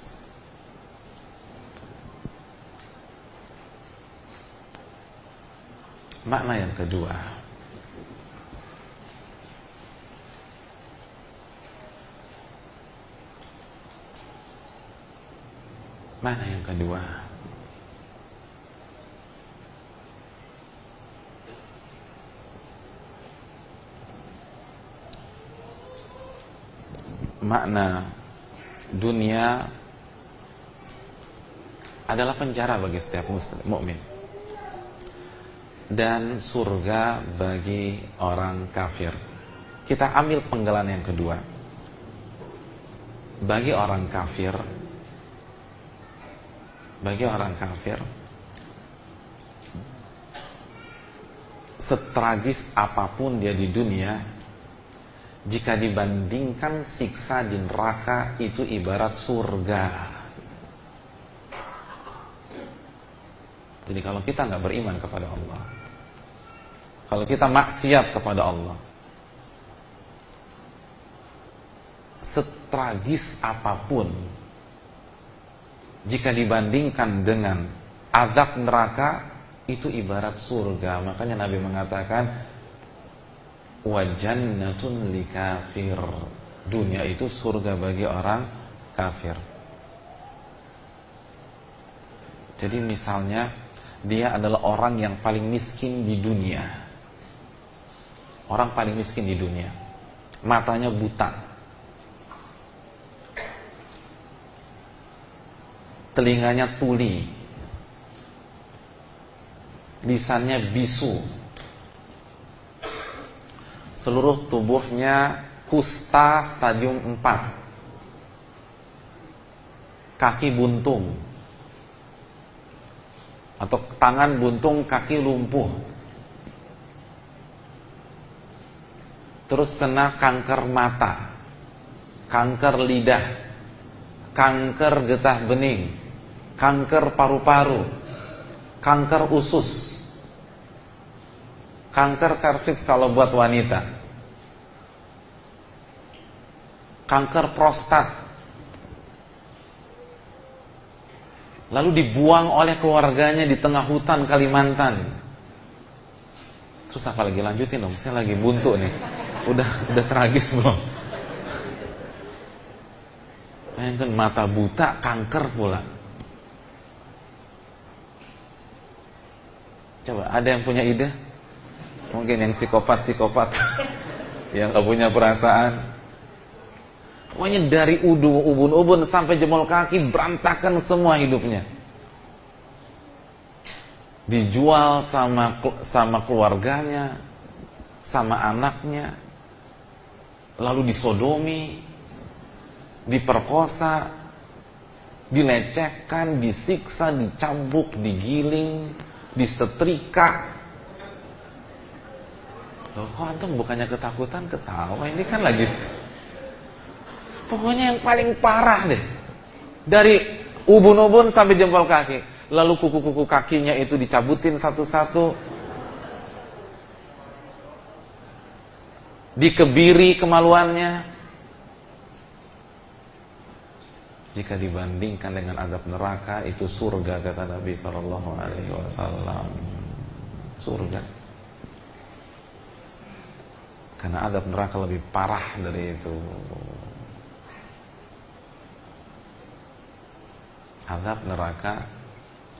Makna yang kedua. Makna yang kedua. Makna dunia adalah penjara bagi setiap muslim mukmin dan surga bagi orang kafir. Kita ambil penggalan yang kedua. Bagi orang kafir bagi orang kafir setragis apa pun dia di dunia jika dibandingkan siksa di neraka itu ibarat surga. Jadi kalau kita nggak beriman kepada Allah, kalau kita maksiat kepada Allah, setragis apa pun, jika dibandingkan dengan azab neraka itu ibarat surga. Makanya Nabi mengatakan wa jannatun likafir. Dunia itu surga bagi orang kafir. Jadi misalnya dia adalah orang yang paling miskin di dunia. Orang paling miskin di dunia. Matanya buta. Telinganya tuli. Lisannya bisu seluruh tubuhnya kusta stadium 4 kaki buntung atau tangan buntung kaki lumpuh. Terus kena kanker mata kanker lidah kanker getah bening kanker paru-paru kanker usus kanker serviks kalau buat wanita, kanker prostat, lalu dibuang oleh keluarganya di tengah hutan Kalimantan. Terus apa lagi lanjutin dong? Saya lagi buntu nih. Udah udah tragis belum? Bayangkan mata buta, kanker pula. Coba ada yang punya ide? Mungkin yang psikopat-psikopat yang gak punya perasaan. Pokoknya dari udu, ubun-ubun sampai jempol kaki berantakan semua hidupnya. Dijual sama sama keluarganya, sama anaknya, lalu disodomi, diperkosa, dilecehkan, disiksa, dicambuk, digiling, disetrika. Loh, kok antum bukannya ketakutan ketawa? Ini kan lagi Pokoknya yang paling parah deh. Dari ubun-ubun sampai jempol kaki. Lalu kuku-kuku kakinya itu dicabutin satu-satu. Dikebiri kemaluannya. Jika dibandingkan dengan azab neraka itu surga kata Nabi Wasallam. Surga. Karena azab neraka lebih parah dari itu. Azab neraka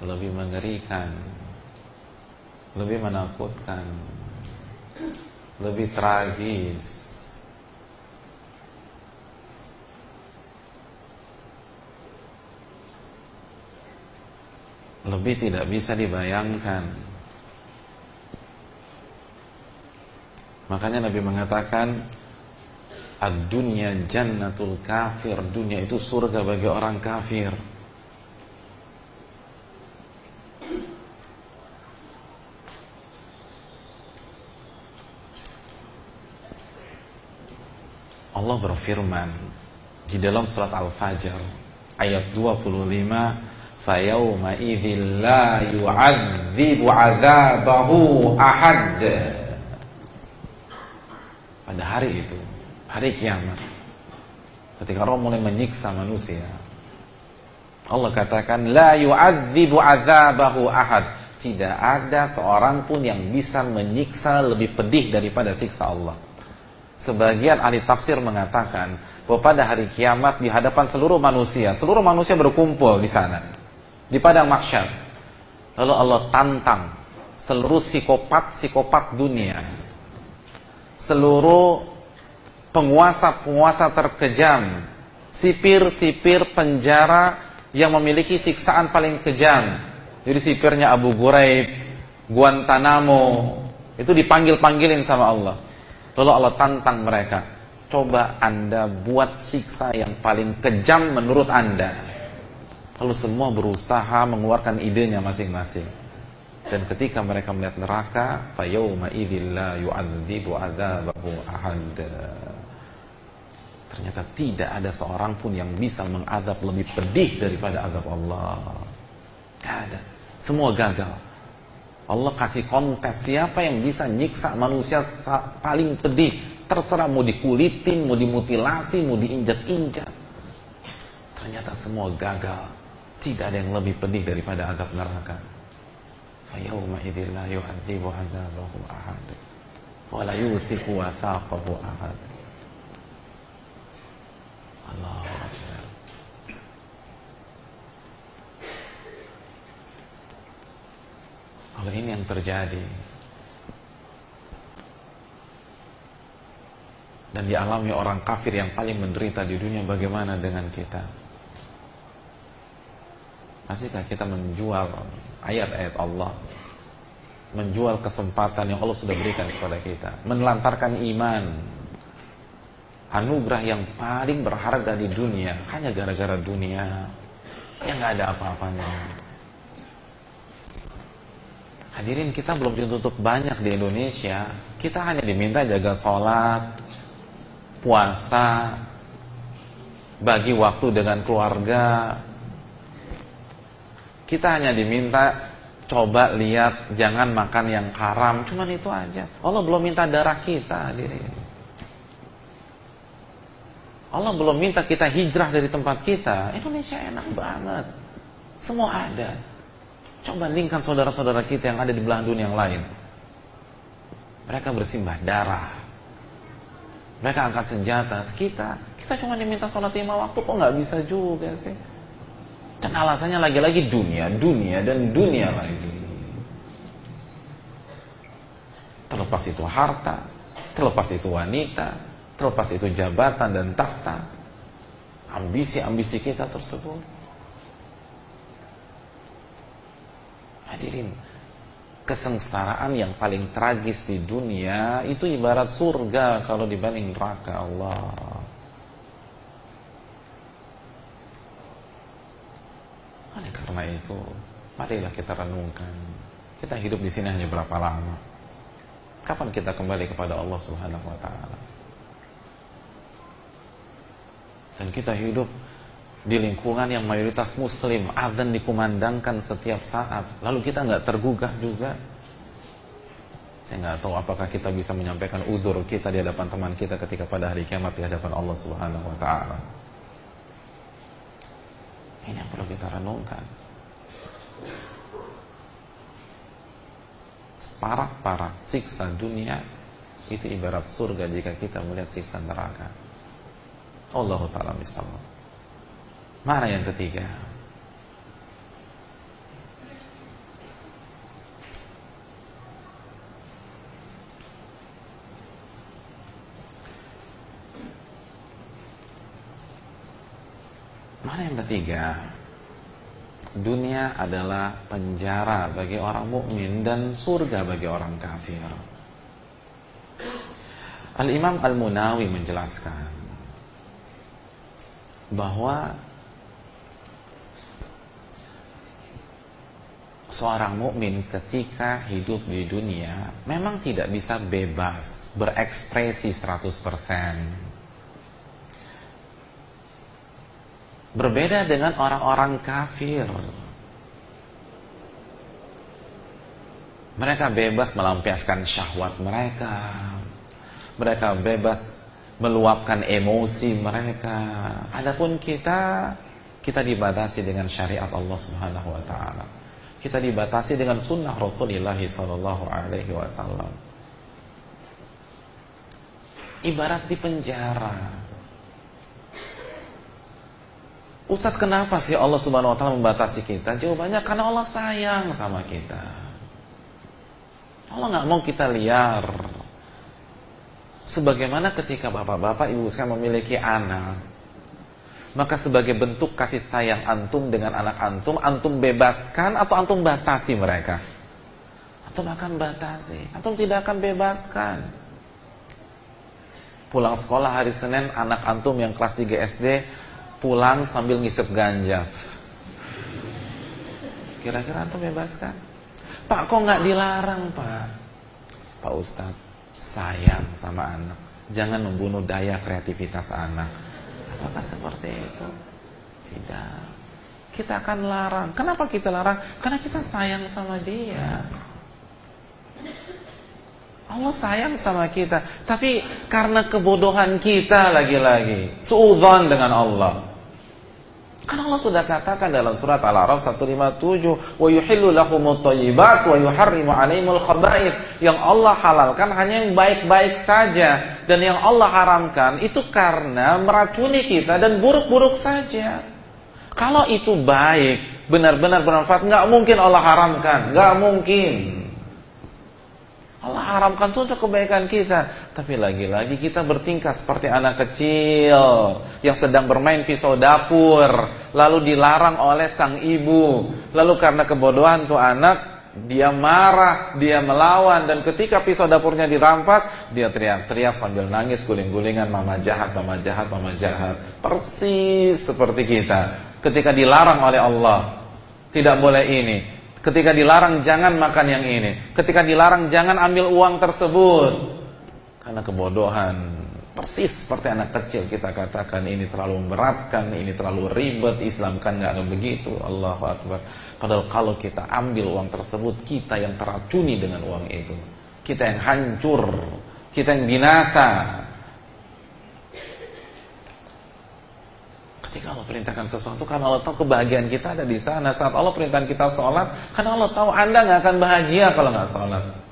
lebih mengerikan, lebih menakutkan, lebih tragis. lebih tidak bisa dibayangkan. Makanya Nabi mengatakan Ad-dunya jannatul kafir Dunia itu surga bagi orang kafir Allah berfirman Di dalam surat Al-Fajr Ayat 25 fayawma idzil la yu'adzibu 'adzabahu ahad. Pada hari itu hari kiamat ketika Allah mulai menyiksa manusia Allah katakan la yu'adzibu 'adzabahu ahad. Tidak ada seorang pun yang bisa menyiksa lebih pedih daripada siksa Allah sebagian ahli tafsir mengatakan bahwa pada hari kiamat di hadapan seluruh manusia seluruh manusia berkumpul di sana di padang mahsyar. Lalu Allah tantang seluruh psikopat-psikopat dunia. Seluruh penguasa-penguasa terkejam, sipir-sipir penjara yang memiliki siksaan paling kejam. Jadi sipirnya Abu Ghuraib, Guantanamo, itu dipanggil-panggilin sama Allah. Lalu Allah tantang mereka, coba Anda buat siksa yang paling kejam menurut Anda. Lalu semua berusaha mengeluarkan idenya masing-masing. Dan ketika mereka melihat neraka, fayawma idzil la yu'adzibu adzabahu ahad. Ternyata tidak ada seorang pun yang bisa mengadab lebih pedih daripada azab Allah. Tidak ada. Semua gagal. Allah kasih kontes siapa yang bisa nyiksa manusia paling pedih. Terserah mau dikulitin, mau dimutilasi, mau diinjak-injak. Ternyata semua gagal. Tidak ada yang lebih pedih daripada azab neraka. Fayawma idzil la yu'adzibu 'adzabahu ahad wa la yuthiqu wathaqahu ahad. Allahu Akbar. Kalau ini yang terjadi. Dan dialami orang kafir yang paling menderita di dunia bagaimana dengan kita? Masihkah kita menjual ayat-ayat Allah? Menjual kesempatan yang Allah sudah berikan kepada kita? Menelantarkan iman. Anugerah yang paling berharga di dunia Hanya gara-gara dunia. Yang gak ada apa-apanya Hadirin kita belum ditutup banyak di Indonesia Kita hanya diminta jaga sholat Puasa Bagi waktu dengan keluarga kita hanya diminta coba lihat jangan makan yang haram, cuman itu aja. Allah belum minta darah kita, hadirin. Allah belum minta kita hijrah dari tempat kita. Indonesia enak banget. Semua ada. Coba bandingkan saudara-saudara kita yang ada di belahan dunia yang lain. Mereka bersimbah darah. Mereka angkat senjata. Kita, kita cuma diminta sholat lima waktu kok nggak bisa juga sih. Dan alasannya lagi-lagi dunia, dunia dan dunia lagi. Terlepas itu harta, terlepas itu wanita, terlepas itu jabatan dan tahta. Ambisi-ambisi kita tersebut. Hadirin, kesengsaraan yang paling tragis di dunia itu ibarat surga kalau dibanding neraka Allah. Oleh karena itu, marilah kita renungkan. Kita hidup di sini hanya berapa lama? Kapan kita kembali kepada Allah Subhanahu wa taala? Dan kita hidup di lingkungan yang mayoritas muslim azan dikumandangkan setiap saat. Lalu kita nggak tergugah juga. Saya nggak tahu apakah kita bisa menyampaikan udur kita di hadapan teman kita ketika pada hari kiamat di hadapan Allah Subhanahu wa taala. Ini yang perlu kita renungkan. Parah-parah siksa dunia itu ibarat surga jika kita melihat siksa neraka. Allah taala misalnya Mana yang ketiga? Mana yang ketiga? Dunia adalah penjara bagi orang mukmin dan surga bagi orang kafir. Al-Imam Al-Munawi menjelaskan bahwa seorang mukmin ketika hidup di dunia memang tidak bisa bebas berekspresi 100%. Berbeda dengan orang-orang kafir. Mereka bebas melampiaskan syahwat mereka. Mereka bebas meluapkan emosi mereka. Adapun kita kita dibatasi dengan syariat Allah Subhanahu wa taala kita dibatasi dengan sunnah Rasulullah Sallallahu Alaihi Wasallam. Ibarat di penjara. Ustadz kenapa sih Allah Subhanahu Wa Taala membatasi kita? Jawabannya karena Allah sayang sama kita. Allah nggak mau kita liar. Sebagaimana ketika bapak-bapak ibu sekalian memiliki anak, maka sebagai bentuk kasih sayang antum dengan anak antum, antum bebaskan atau antum batasi mereka? Antum akan batasi, antum tidak akan bebaskan. Pulang sekolah hari Senin, anak antum yang kelas 3 SD pulang sambil ngisep ganja. Kira-kira antum bebaskan? Pak kok nggak dilarang pak? Pak Ustadz, sayang sama anak. Jangan membunuh daya kreativitas anak Apakah seperti itu? Tidak. Kita akan larang. Kenapa kita larang? Karena kita sayang sama dia. Allah sayang sama kita. Tapi karena kebodohan kita lagi-lagi. Suudhan dengan Allah. Kan Allah sudah katakan dalam surat Al-A'raf 157, "Wa yuhillu lahumut thayyibat wa yuharrimu 'alaihimul khaba'ith." Yang Allah halalkan hanya yang baik-baik saja dan yang Allah haramkan itu karena meracuni kita dan buruk-buruk saja. Kalau itu baik, benar-benar bermanfaat, nggak mungkin Allah haramkan, nggak mungkin. Allah haramkan itu untuk kebaikan kita. Tapi lagi-lagi kita bertingkah seperti anak kecil yang sedang bermain pisau dapur, lalu dilarang oleh sang ibu. Lalu karena kebodohan tuh anak, dia marah, dia melawan dan ketika pisau dapurnya dirampas, dia teriak-teriak sambil nangis guling-gulingan, "Mama jahat, mama jahat, mama jahat." Persis seperti kita ketika dilarang oleh Allah. Tidak boleh ini, Ketika dilarang jangan makan yang ini. Ketika dilarang jangan ambil uang tersebut. Karena kebodohan. Persis seperti anak kecil kita katakan ini terlalu memberatkan, ini terlalu ribet, Islam kan nggak begitu. Allahu Akbar. Padahal kalau kita ambil uang tersebut, kita yang teracuni dengan uang itu. Kita yang hancur, kita yang binasa. Ketika Allah perintahkan sesuatu karena Allah tahu kebahagiaan kita ada di sana. Saat Allah perintahkan kita sholat, karena Allah tahu Anda nggak akan bahagia kalau nggak sholat.